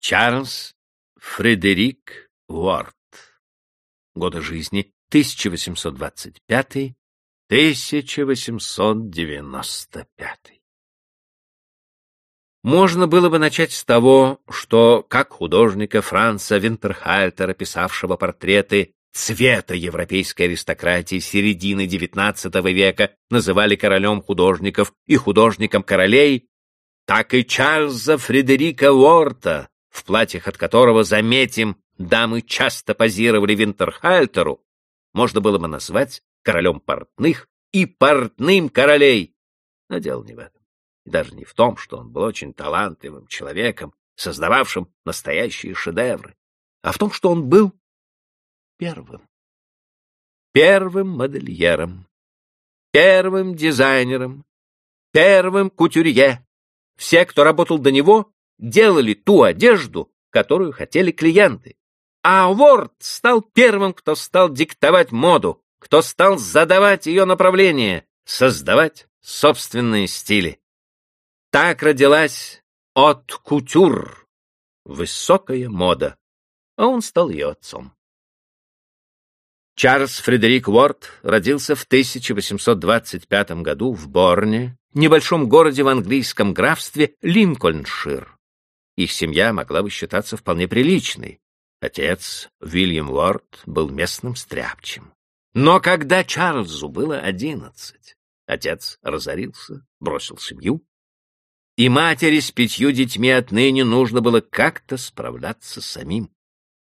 Чарльз Фредерик Уорд. Годы жизни 1825-1895. Можно было бы начать с того, что, как художника Франца Винтерхальтера, писавшего портреты цвета европейской аристократии середины XIX века, называли королем художников и художником королей, так и Чарльза Фредерика Уорта, в платьях от которого, заметим, дамы часто позировали Винтерхальтеру, можно было бы назвать королем портных и портным королей. Но дело не в этом. Даже не в том, что он был очень талантливым человеком, создававшим настоящие шедевры, а в том, что он был первым. Первым модельером, первым дизайнером, первым кутюрье. Все, кто работал до него, делали ту одежду, которую хотели клиенты. А Уорд стал первым, кто стал диктовать моду, кто стал задавать ее направление, создавать собственные стили. Так родилась от кутюр, высокая мода, а он стал ее отцом. Чарльз Фредерик Уорд родился в 1825 году в Борне, небольшом городе в английском графстве Линкольншир. Их семья могла бы считаться вполне приличной. Отец, Уильям Уорд, был местным стряпчим. Но когда Чарльзу было одиннадцать, отец разорился, бросил семью, и матери с пятью детьми отныне нужно было как-то справляться самим.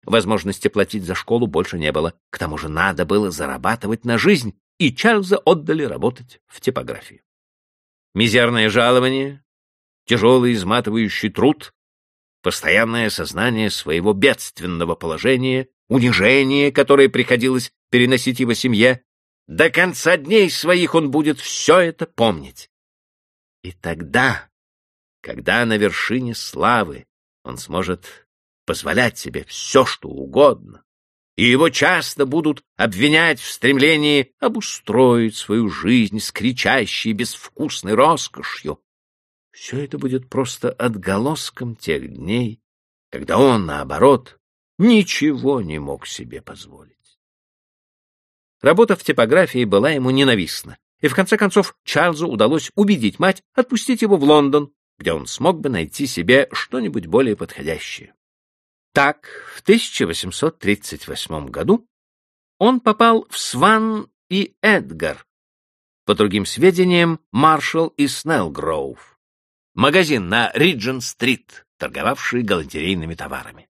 Возможности платить за школу больше не было, к тому же надо было зарабатывать на жизнь, и Чарльза отдали работать в типографию. Мизерное жалование, тяжелый изматывающий труд постоянное сознание своего бедственного положения, унижение, которое приходилось переносить его семье. До конца дней своих он будет все это помнить. И тогда, когда на вершине славы он сможет позволять себе все, что угодно, и его часто будут обвинять в стремлении обустроить свою жизнь с кричащей безвкусной роскошью, все это будет просто отголоском тех дней, когда он, наоборот, ничего не мог себе позволить. Работа в типографии была ему ненавистна, и в конце концов Чарльзу удалось убедить мать отпустить его в Лондон, где он смог бы найти себе что-нибудь более подходящее. Так, в 1838 году он попал в Сван и Эдгар, по другим сведениям, Маршалл и Снеллгроув магазин на Риджин-стрит, торговавший галантерейными товарами.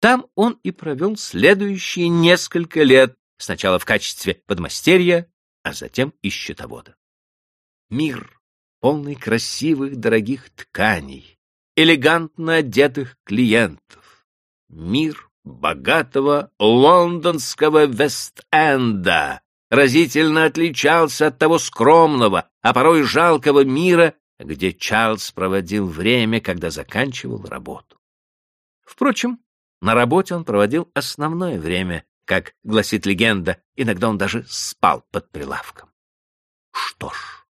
Там он и провел следующие несколько лет, сначала в качестве подмастерья, а затем и счетовода. Мир, полный красивых дорогих тканей, элегантно одетых клиентов. Мир богатого лондонского Вест-Энда разительно отличался от того скромного, а порой жалкого мира, где Чарльз проводил время, когда заканчивал работу. Впрочем, на работе он проводил основное время, как гласит легенда, иногда он даже спал под прилавком. Что ж,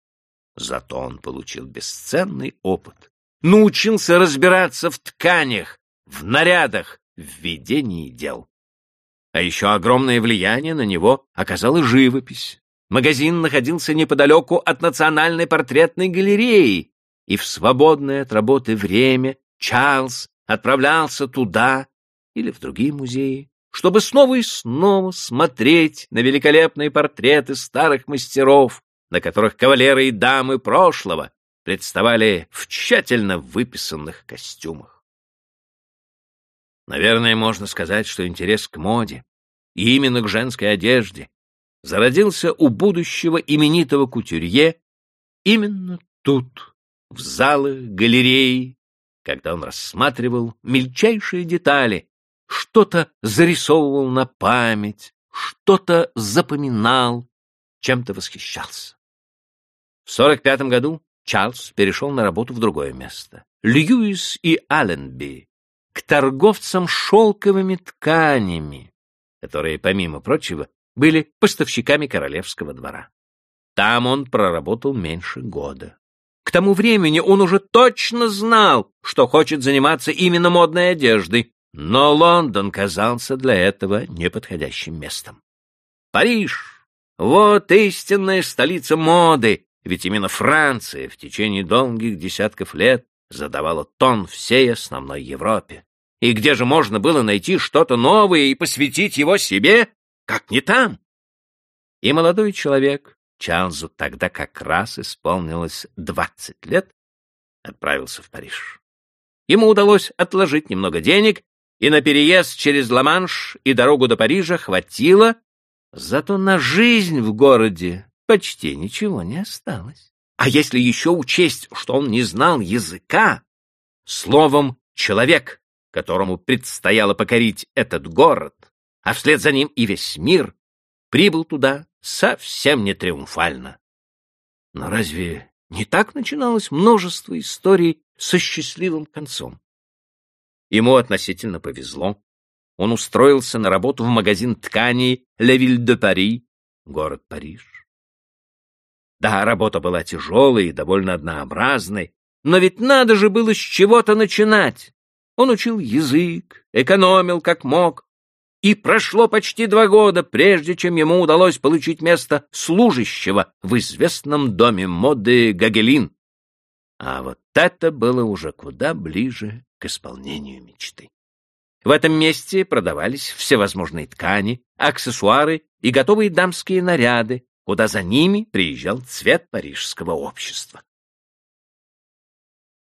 зато он получил бесценный опыт, научился разбираться в тканях, в нарядах, в ведении дел. А еще огромное влияние на него оказала живопись. Магазин находился неподалеку от Национальной портретной галереи, и в свободное от работы время Чарльз отправлялся туда или в другие музеи, чтобы снова и снова смотреть на великолепные портреты старых мастеров, на которых кавалеры и дамы прошлого представали в тщательно выписанных костюмах. Наверное, можно сказать, что интерес к моде, и именно к женской одежде, зародился у будущего именитого кутюрье именно тут, в залах галереи, когда он рассматривал мельчайшие детали, что-то зарисовывал на память, что-то запоминал, чем-то восхищался. В 45 году Чарльз перешел на работу в другое место. Льюис и Алленби, к торговцам шелковыми тканями, которые, помимо прочего, были поставщиками королевского двора. Там он проработал меньше года. К тому времени он уже точно знал, что хочет заниматься именно модной одеждой, но Лондон казался для этого неподходящим местом. Париж — вот истинная столица моды, ведь именно Франция в течение долгих десятков лет задавала тон всей основной Европе. И где же можно было найти что-то новое и посвятить его себе, как не там? И молодой человек, Чарльзу тогда как раз исполнилось двадцать лет, отправился в Париж. Ему удалось отложить немного денег, и на переезд через Ла-Манш и дорогу до Парижа хватило, зато на жизнь в городе почти ничего не осталось. А если еще учесть, что он не знал языка, словом «человек», которому предстояло покорить этот город, а вслед за ним и весь мир, прибыл туда совсем не триумфально. Но разве не так начиналось множество историй со счастливым концом? Ему относительно повезло. Он устроился на работу в магазин тканей «La Ville de Paris», город Париж. Да, работа была тяжелой и довольно однообразной, но ведь надо же было с чего-то начинать. Он учил язык, экономил как мог, и прошло почти два года, прежде чем ему удалось получить место служащего в известном доме моды Гагелин. А вот это было уже куда ближе к исполнению мечты. В этом месте продавались всевозможные ткани, аксессуары и готовые дамские наряды, куда за ними приезжал цвет парижского общества.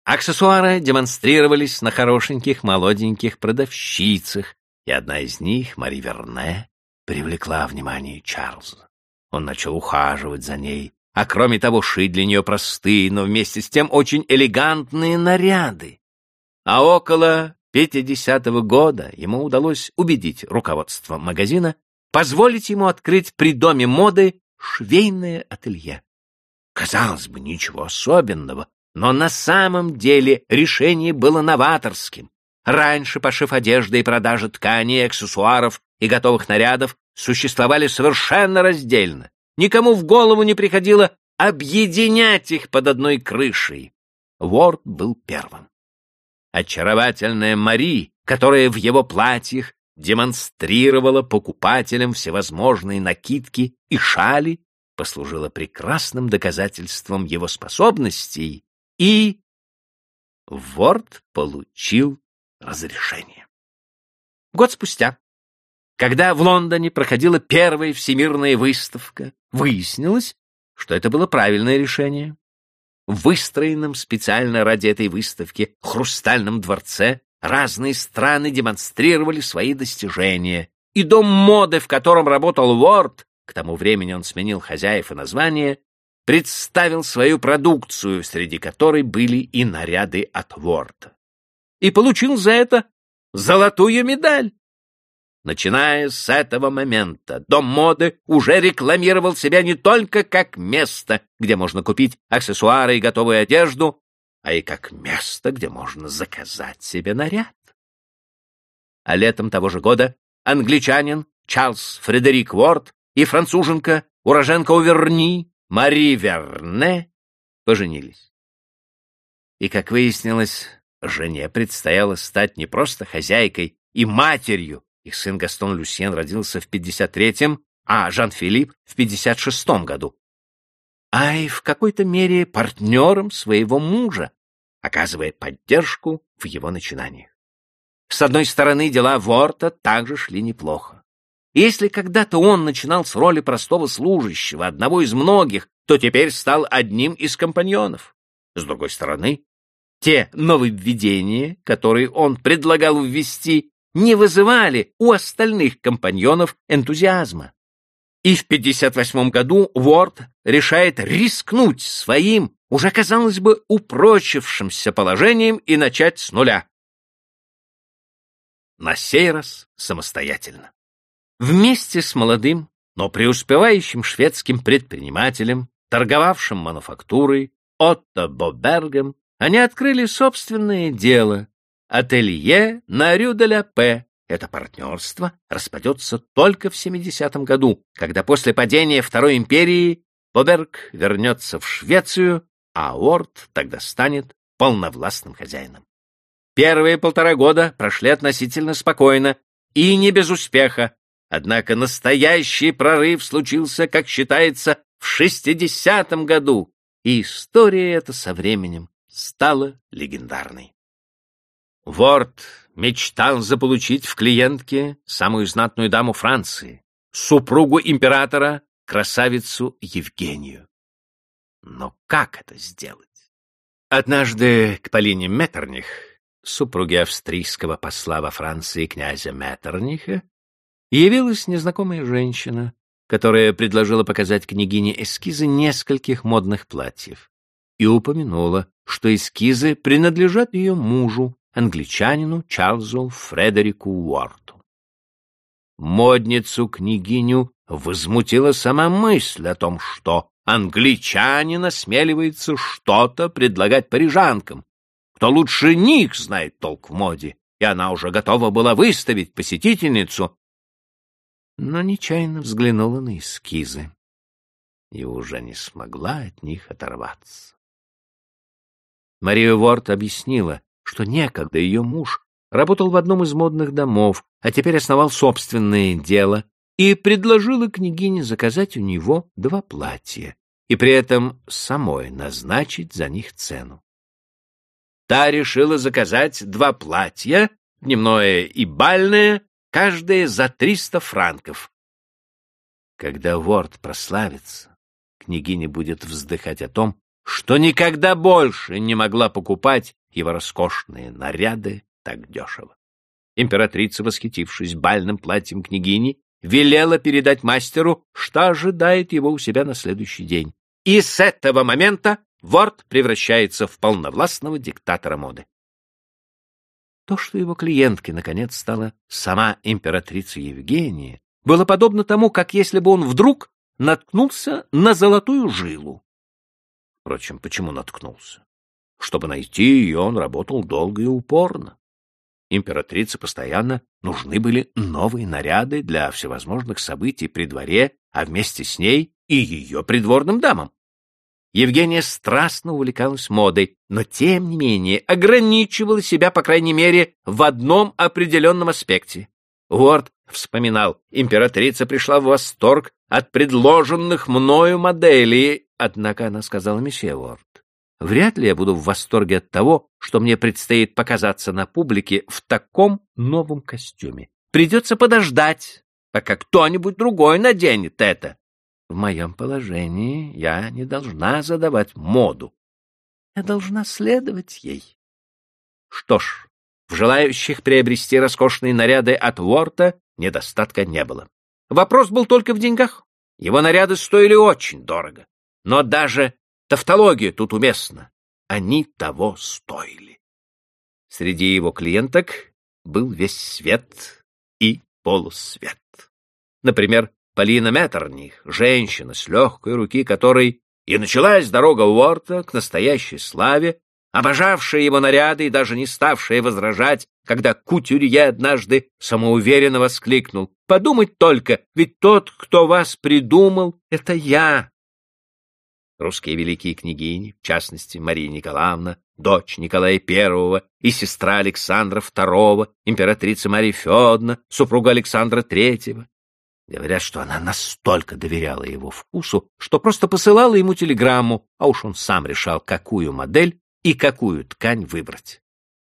Аксессуары демонстрировались на хорошеньких молоденьких продавщицах, и одна из них, Мари Верне, привлекла внимание Чарльза. Он начал ухаживать за ней, а кроме того шить для нее простые, но вместе с тем очень элегантные наряды. А около 50-го года ему удалось убедить руководство магазина позволить ему открыть при доме моды швейное ателье. Казалось бы, ничего особенного, но на самом деле решение было новаторским. Раньше пошив одежды и продажа тканей, аксессуаров и готовых нарядов существовали совершенно раздельно. Никому в голову не приходило объединять их под одной крышей. Ворд был первым. Очаровательная Мари, которая в его платьях демонстрировала покупателям всевозможные накидки и шали, послужила прекрасным доказательством его способностей и Ворд получил разрешение. Год спустя, когда в Лондоне проходила первая всемирная выставка, выяснилось, что это было правильное решение. В выстроенном специально ради этой выставки хрустальном дворце разные страны демонстрировали свои достижения, и дом моды, в котором работал Уорд, к тому времени он сменил хозяев и название, представил свою продукцию, среди которой были и наряды от Ворта. И получил за это золотую медаль. Начиная с этого момента, Дом моды уже рекламировал себя не только как место, где можно купить аксессуары и готовую одежду, а и как место, где можно заказать себе наряд. А летом того же года англичанин Чарльз Фредерик Уорд и француженка, уроженка Уверни, Мари Верне поженились. И, как выяснилось, жене предстояло стать не просто хозяйкой и матерью. Их сын Гастон Люсьен родился в 53-м, а Жан-Филипп в 56-м году. А и в какой-то мере партнером своего мужа, оказывая поддержку в его начинаниях. С одной стороны, дела Ворта также шли неплохо. Если когда-то он начинал с роли простого служащего, одного из многих, то теперь стал одним из компаньонов. С другой стороны, те нововведения, которые он предлагал ввести, не вызывали у остальных компаньонов энтузиазма. И в 58 году Уорд решает рискнуть своим, уже, казалось бы, упрочившимся положением и начать с нуля. На сей раз самостоятельно. Вместе с молодым, но преуспевающим шведским предпринимателем, торговавшим мануфактурой, Отто Бобергом, они открыли собственное дело — ателье на Рю-де-ля-Пе. Это партнерство распадется только в 70-м году, когда после падения Второй империи Боберг вернется в Швецию, а Уорд тогда станет полновластным хозяином. Первые полтора года прошли относительно спокойно и не без успеха, однако настоящий прорыв случился, как считается, в 60-м году, и история эта со временем стала легендарной. Ворд мечтал заполучить в клиентке самую знатную даму Франции, супругу императора, красавицу Евгению. Но как это сделать? Однажды к Полине Меттерних, супруге австрийского посла во Франции князя Меттерниха, явилась незнакомая женщина, которая предложила показать княгине эскизы нескольких модных платьев и упомянула, что эскизы принадлежат ее мужу, англичанину Чарльзу Фредерику Уорту. Модницу-княгиню возмутила сама мысль о том, что англичанин осмеливается что-то предлагать парижанкам. Кто лучше них знает толк в моде, и она уже готова была выставить посетительницу, но нечаянно взглянула на эскизы и уже не смогла от них оторваться. Мария Ворд объяснила, что некогда ее муж работал в одном из модных домов, а теперь основал собственное дело и предложила княгине заказать у него два платья и при этом самой назначить за них цену. Та решила заказать два платья, дневное и бальное, каждое за триста франков. Когда Ворд прославится, княгиня будет вздыхать о том, что никогда больше не могла покупать его роскошные наряды так дешево. Императрица, восхитившись бальным платьем княгини, велела передать мастеру, что ожидает его у себя на следующий день. И с этого момента Ворд превращается в полновластного диктатора моды. То, что его клиенткой, наконец, стала сама императрица Евгения, было подобно тому, как если бы он вдруг наткнулся на золотую жилу. Впрочем, почему наткнулся? Чтобы найти ее, он работал долго и упорно. Императрице постоянно нужны были новые наряды для всевозможных событий при дворе, а вместе с ней и ее придворным дамам. Евгения страстно увлекалась модой, но, тем не менее, ограничивала себя, по крайней мере, в одном определенном аспекте. Уорд вспоминал, императрица пришла в восторг от предложенных мною моделей, однако она сказала месье Уорд, Вряд ли я буду в восторге от того, что мне предстоит показаться на публике в таком новом костюме. Придется подождать, пока кто-нибудь другой наденет это. В моем положении я не должна задавать моду. Я должна следовать ей. Что ж, в желающих приобрести роскошные наряды от Уорта недостатка не было. Вопрос был только в деньгах. Его наряды стоили очень дорого. Но даже Тавтология тут уместна. Они того стоили. Среди его клиенток был весь свет и полусвет. Например, Полина Меттерних, женщина с легкой руки которой и началась дорога Уорта к настоящей славе, обожавшая его наряды и даже не ставшая возражать, когда Кутюрье однажды самоуверенно воскликнул. «Подумать только, ведь тот, кто вас придумал, — это я, Русские великие княгини, в частности Мария Николаевна, дочь Николая I и сестра Александра II, императрица Мария Федоровна, супруга Александра III. Говорят, что она настолько доверяла его вкусу, что просто посылала ему телеграмму, а уж он сам решал, какую модель и какую ткань выбрать.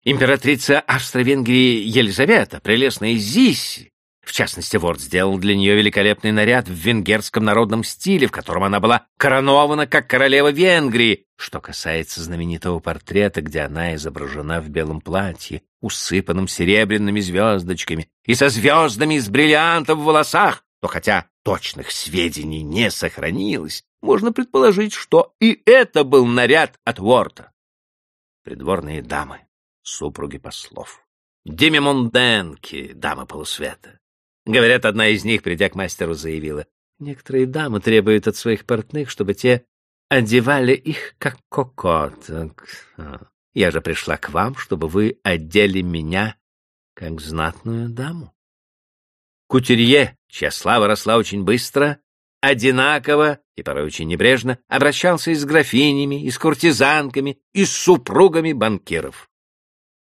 Императрица Австро-Венгрии Елизавета, прелестная Зиси, в частности, Ворд сделал для нее великолепный наряд в венгерском народном стиле, в котором она была коронована как королева Венгрии. Что касается знаменитого портрета, где она изображена в белом платье, усыпанном серебряными звездочками и со звездами из бриллиантов в волосах, то хотя точных сведений не сохранилось, можно предположить, что и это был наряд от Ворта. Придворные дамы, супруги послов, демимонденки, дамы полусвета, Говорят, одна из них, придя к мастеру, заявила, «Некоторые дамы требуют от своих портных, чтобы те одевали их как кокоток. Я же пришла к вам, чтобы вы одели меня как знатную даму». Кутюрье, чья слава росла очень быстро, одинаково и порой очень небрежно обращался и с графинями, и с куртизанками, и с супругами банкиров.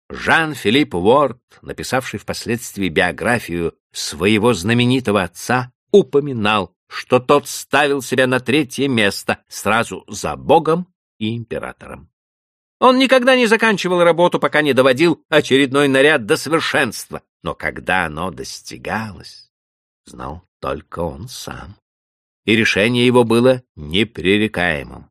Жан-Филипп Уорд, написавший впоследствии биографию своего знаменитого отца, упоминал, что тот ставил себя на третье место сразу за Богом и императором. Он никогда не заканчивал работу, пока не доводил очередной наряд до совершенства, но когда оно достигалось, знал только он сам. И решение его было непререкаемым.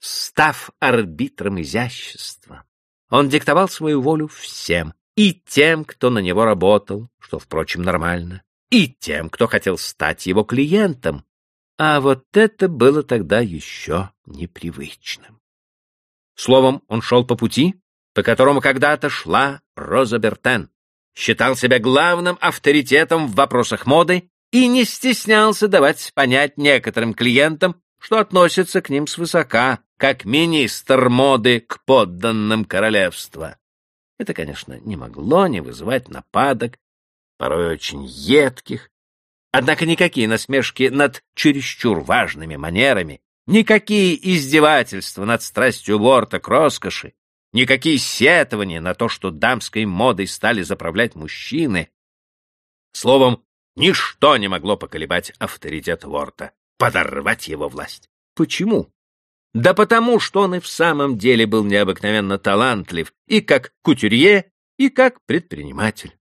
Став арбитром изящества, он диктовал свою волю всем, и тем, кто на него работал, что, впрочем, нормально, и тем, кто хотел стать его клиентом. А вот это было тогда еще непривычным. Словом, он шел по пути, по которому когда-то шла Роза Бертен, считал себя главным авторитетом в вопросах моды и не стеснялся давать понять некоторым клиентам, что относится к ним свысока, как министр моды к подданным королевства. Это, конечно, не могло не вызывать нападок, порой очень едких, однако никакие насмешки над чересчур важными манерами Никакие издевательства над страстью Ворта к роскоши, никакие сетования на то, что дамской модой стали заправлять мужчины. Словом, ничто не могло поколебать авторитет Ворта, подорвать его власть. Почему? Да потому, что он и в самом деле был необыкновенно талантлив и как кутюрье, и как предприниматель.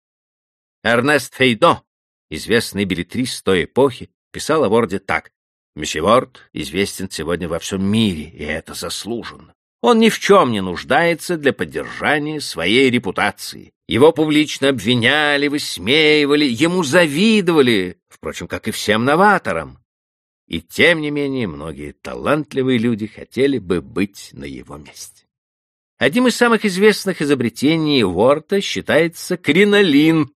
Эрнест Фейдо, известный билетрист той эпохи, писал о Ворде так. Месье Ворд известен сегодня во всем мире, и это заслуженно. Он ни в чем не нуждается для поддержания своей репутации. Его публично обвиняли, высмеивали, ему завидовали, впрочем, как и всем новаторам. И тем не менее многие талантливые люди хотели бы быть на его месте. Одним из самых известных изобретений Уорта считается кринолин,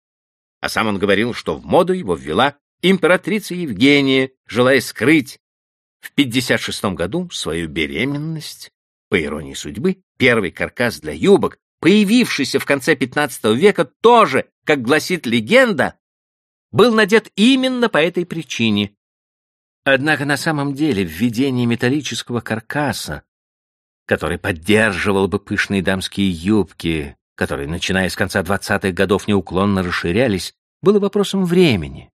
а сам он говорил, что в моду его ввела императрица Евгения, желая скрыть в 56 году свою беременность, по иронии судьбы, первый каркас для юбок, появившийся в конце XV века, тоже, как гласит легенда, был надет именно по этой причине. Однако на самом деле введение металлического каркаса, который поддерживал бы пышные дамские юбки, которые, начиная с конца 20-х годов, неуклонно расширялись, было вопросом времени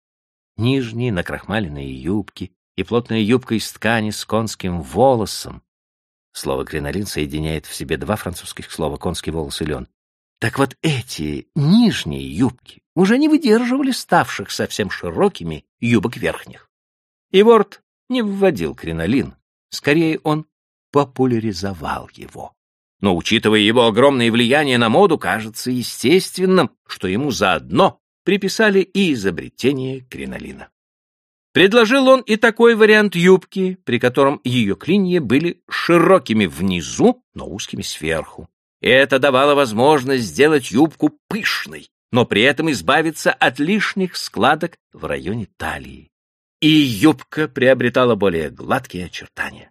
нижние накрахмаленные юбки и плотная юбка из ткани с конским волосом. Слово «кринолин» соединяет в себе два французских слова «конский волос» и «лен». Так вот эти нижние юбки уже не выдерживали ставших совсем широкими юбок верхних. И Ворд не вводил кринолин, скорее он популяризовал его. Но, учитывая его огромное влияние на моду, кажется естественным, что ему заодно приписали и изобретение кринолина. Предложил он и такой вариант юбки, при котором ее клинья были широкими внизу, но узкими сверху. И это давало возможность сделать юбку пышной, но при этом избавиться от лишних складок в районе талии. И юбка приобретала более гладкие очертания.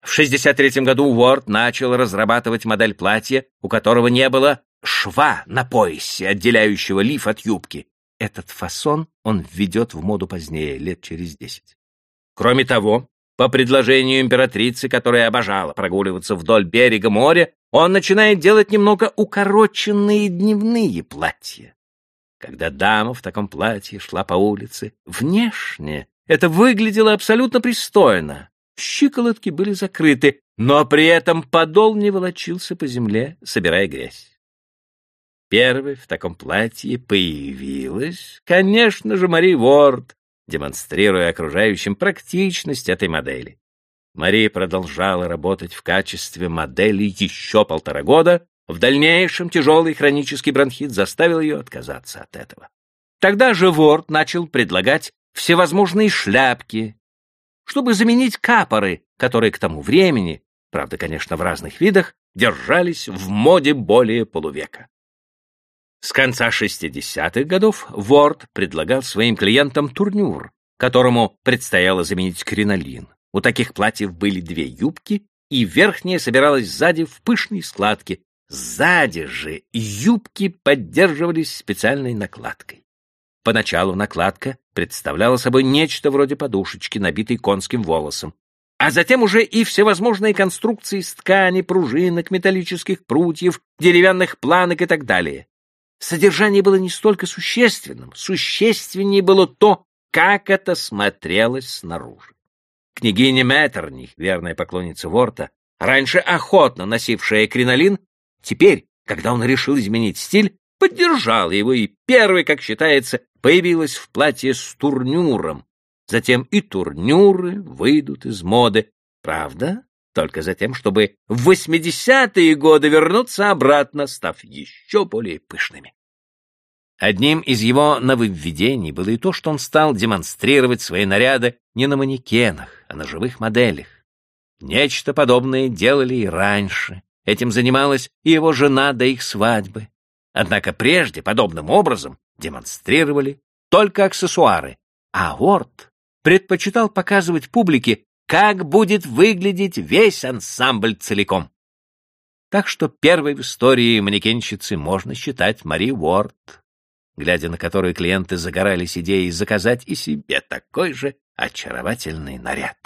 В 63 году Уорд начал разрабатывать модель платья, у которого не было шва на поясе, отделяющего лиф от юбки. Этот фасон он введет в моду позднее, лет через десять. Кроме того, по предложению императрицы, которая обожала прогуливаться вдоль берега моря, он начинает делать немного укороченные дневные платья. Когда дама в таком платье шла по улице, внешне это выглядело абсолютно пристойно. Щиколотки были закрыты, но при этом подол не волочился по земле, собирая грязь. Первой в таком платье появилась, конечно же, Мари Ворд, демонстрируя окружающим практичность этой модели. Мари продолжала работать в качестве модели еще полтора года, в дальнейшем тяжелый хронический бронхит заставил ее отказаться от этого. Тогда же Ворд начал предлагать всевозможные шляпки, чтобы заменить капоры, которые к тому времени, правда, конечно, в разных видах, держались в моде более полувека. С конца 60-х годов Ворд предлагал своим клиентам турнюр, которому предстояло заменить кринолин. У таких платьев были две юбки, и верхняя собиралась сзади в пышные складки. Сзади же юбки поддерживались специальной накладкой. Поначалу накладка представляла собой нечто вроде подушечки, набитой конским волосом, а затем уже и всевозможные конструкции из ткани, пружинок, металлических прутьев, деревянных планок и так далее. Содержание было не столько существенным, существеннее было то, как это смотрелось снаружи. Княгиня Меттерних, верная поклонница Ворта, раньше охотно носившая кринолин, теперь, когда он решил изменить стиль, поддержала его и первой, как считается, появилась в платье с турнюром. Затем и турнюры выйдут из моды. Правда, только за тем, чтобы в 80-е годы вернуться обратно, став еще более пышными. Одним из его нововведений было и то, что он стал демонстрировать свои наряды не на манекенах, а на живых моделях. Нечто подобное делали и раньше. Этим занималась и его жена до их свадьбы. Однако прежде подобным образом демонстрировали только аксессуары, а Уорд предпочитал показывать публике, как будет выглядеть весь ансамбль целиком. Так что первой в истории манекенщицы можно считать Мари Уорд, глядя на которую клиенты загорались идеей заказать и себе такой же очаровательный наряд.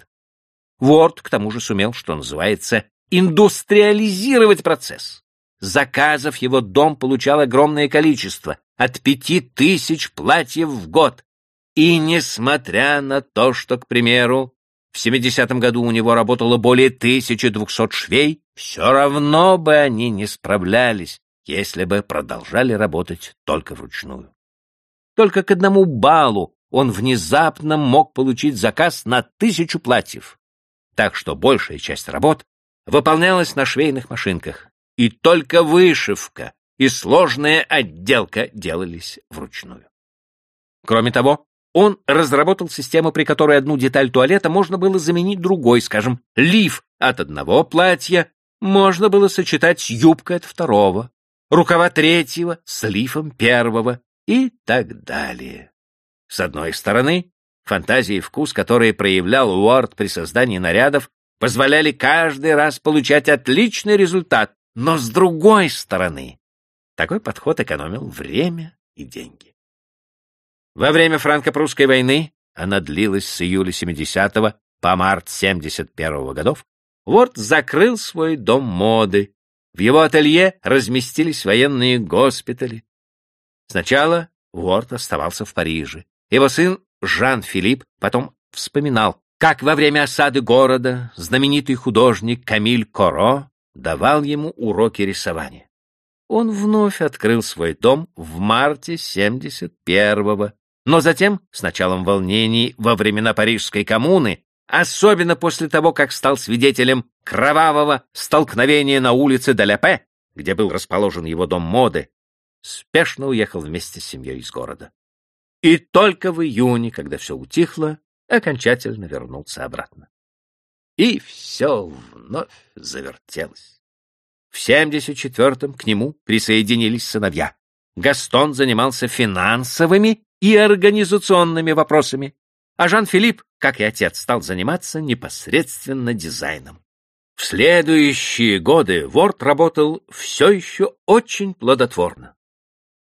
Уорд к тому же сумел, что называется, индустриализировать процесс. Заказов его дом получал огромное количество, от пяти тысяч платьев в год. И несмотря на то, что, к примеру, в 70-м году у него работало более 1200 швей, все равно бы они не справлялись, если бы продолжали работать только вручную. Только к одному балу он внезапно мог получить заказ на тысячу платьев. Так что большая часть работ выполнялась на швейных машинках, и только вышивка и сложная отделка делались вручную. Кроме того, он разработал систему, при которой одну деталь туалета можно было заменить другой, скажем, лиф от одного платья можно было сочетать с юбкой от второго, рукава третьего с лифом первого и так далее. С одной стороны, фантазия и вкус, которые проявлял Уорд при создании нарядов, позволяли каждый раз получать отличный результат, но с другой стороны, такой подход экономил время и деньги. Во время франко-прусской войны, она длилась с июля 70 по март 71 годов, Уорд закрыл свой дом моды. В его ателье разместились военные госпитали. Сначала Уорд оставался в Париже. Его сын Жан-Филипп потом вспоминал, как во время осады города знаменитый художник Камиль Коро давал ему уроки рисования. Он вновь открыл свой дом в марте 71-го, но затем, с началом волнений во времена Парижской коммуны, особенно после того, как стал свидетелем кровавого столкновения на улице Даляпе, где был расположен его дом моды, спешно уехал вместе с семьей из города. И только в июне, когда все утихло, окончательно вернулся обратно. И все вновь завертелось. В 74-м к нему присоединились сыновья. Гастон занимался финансовыми и организационными вопросами, а Жан-Филипп, как и отец, стал заниматься непосредственно дизайном. В следующие годы Ворд работал все еще очень плодотворно.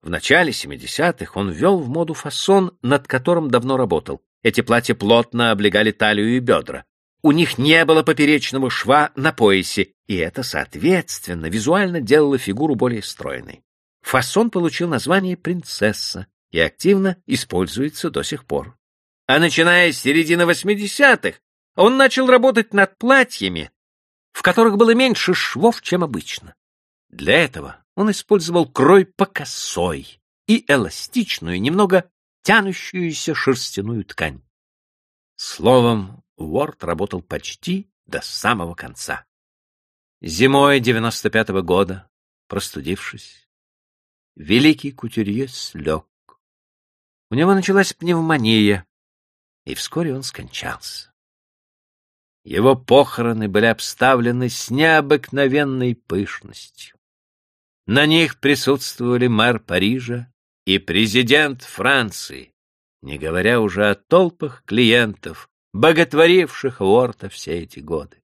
В начале 70-х он ввел в моду фасон, над которым давно работал. Эти платья плотно облегали талию и бедра. У них не было поперечного шва на поясе, и это, соответственно, визуально делало фигуру более стройной. Фасон получил название «принцесса» и активно используется до сих пор. А начиная с середины 80-х он начал работать над платьями, в которых было меньше швов, чем обычно. Для этого он использовал крой по косой и эластичную, немного тянущуюся шерстяную ткань. Словом, Уорд работал почти до самого конца. Зимой 95-го года, простудившись, великий кутюрье слег. У него началась пневмония, и вскоре он скончался. Его похороны были обставлены с необыкновенной пышностью. На них присутствовали мэр Парижа и президент Франции, не говоря уже о толпах клиентов, боготворивших Уорта все эти годы.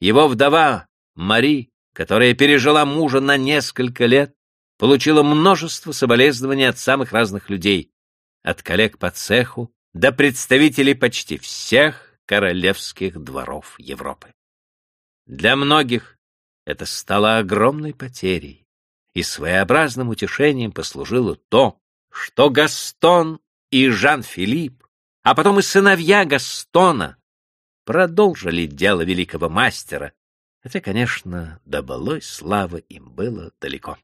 Его вдова Мари, которая пережила мужа на несколько лет, получила множество соболезнований от самых разных людей, от коллег по цеху до представителей почти всех королевских дворов Европы. Для многих это стало огромной потерей, и своеобразным утешением послужило то, что Гастон и Жан-Филипп, а потом и сыновья Гастона продолжили дело великого мастера, хотя, конечно, до былой славы им было далеко.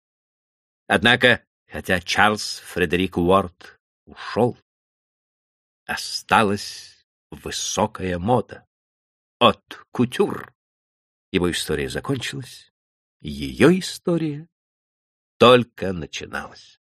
Однако, хотя Чарльз Фредерик Уорд ушел, осталась высокая мода от кутюр. Его история закончилась, ее история только начиналась.